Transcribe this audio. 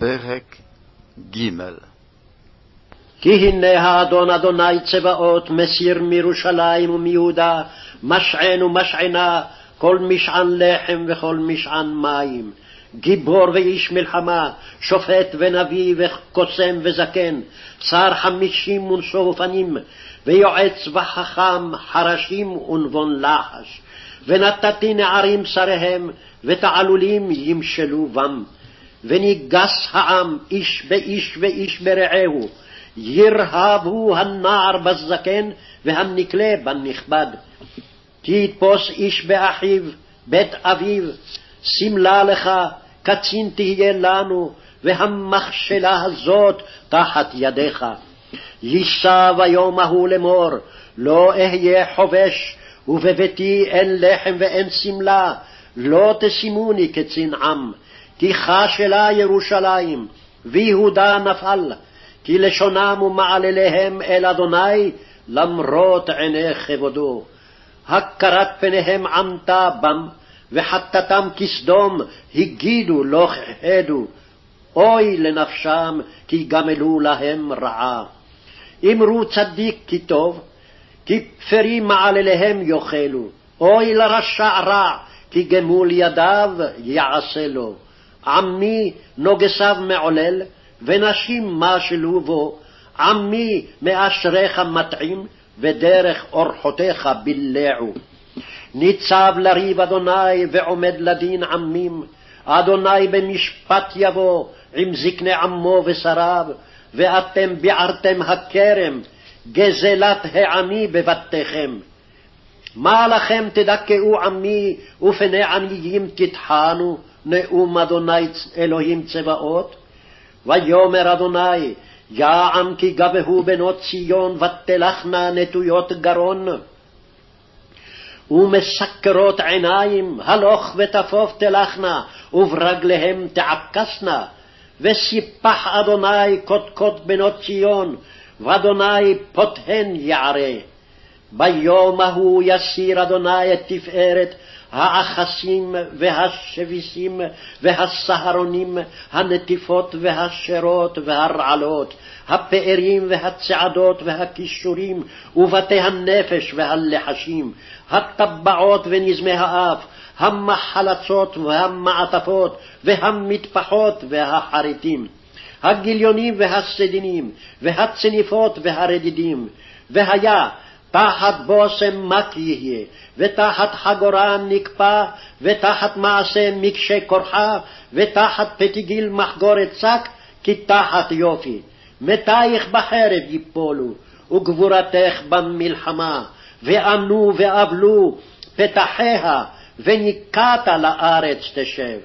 פרק ג' כי הנה האדון אדוני צבאות מסיר מירושלים ומיהודה משען ומשענה כל משען לחם וכל משען מים. גיבור ואיש מלחמה, שופט ונביא וקוסם וזקן, שר חמישים ונשוא אופנים, ויועץ וחכם, חרשים ונבון לחש. ונתתי נערים שריהם, ותעלולים ימשלו בם. וניגס העם איש באיש ואיש ברעהו, ירהבו הנער בזקן והנקלה בנכבד. כי יתפוס איש באחיו, בית אביו, שמלה לך, קצין תהיה לנו, והמכשלה הזאת תחת ידיך. יישא ביום ההוא לאמור, לא אהיה חובש, ובביתי אין לחם ואין שמלה, לא תשימוני קצין עם. כי כשלה ירושלים, ויהודה נפל, כי לשונם ומעלליהם אל אדוני, למרות עיני כבודו. הכרת פניהם עמתה בם, וחטאתם כסדום, הגידו לא חדו. אוי לנפשם, כי גמלו להם רעה. אמרו צדיק כי טוב, כי פרי מעלליהם יאכלו. אוי לרשע רע, כי גמול ידיו יעשה לו. עמי נוגסיו מעולל, ונשים משלו בו, עמי מאשריך מטעים, ודרך אורחותיך בילעו. ניצב לריב אדוני ועומד לדין עמים, אדוני במשפט יבוא עם זקני עמו ושריו, ואתם ביערתם הכרם, גזלת העני בבתיכם. מה לכם תדכאו עמי, ופני עניים תטחנו, נאום אדוני אלוהים צבאות? ויאמר אדוני, יען כי גבהו בנות ציון, ותלכנה נטויות גרון. ומסקרות עיניים, הלוך ותפוף תלכנה, וברגליהם תעקסנה. וסיפח אדוני קודקוד בנות ציון, ואדוני פותהן יערה. ביום ההוא יסיר אדוני את תפארת האחסים והשביסים והסהרונים, הנטיפות והשרות והרעלות, הפארים והצעדות והכישורים, ובתי הנפש והלחשים, הטבעות ונזמי האף, המחלצות והמעטפות, והמטפחות והחריטים, הגיליונים והסדינים, והצניפות והרדידים, והיה תחת בושם מק יהיה, ותחת חגורה נקפא, ותחת מעשה מקשה כורחה, ותחת פתיגיל מחגורת שק, כי תחת יופי. מתייך בחרב יפולו, וגבורתך במלחמה, וענו ואבלו פתחיה, וניקעת לארץ תשב.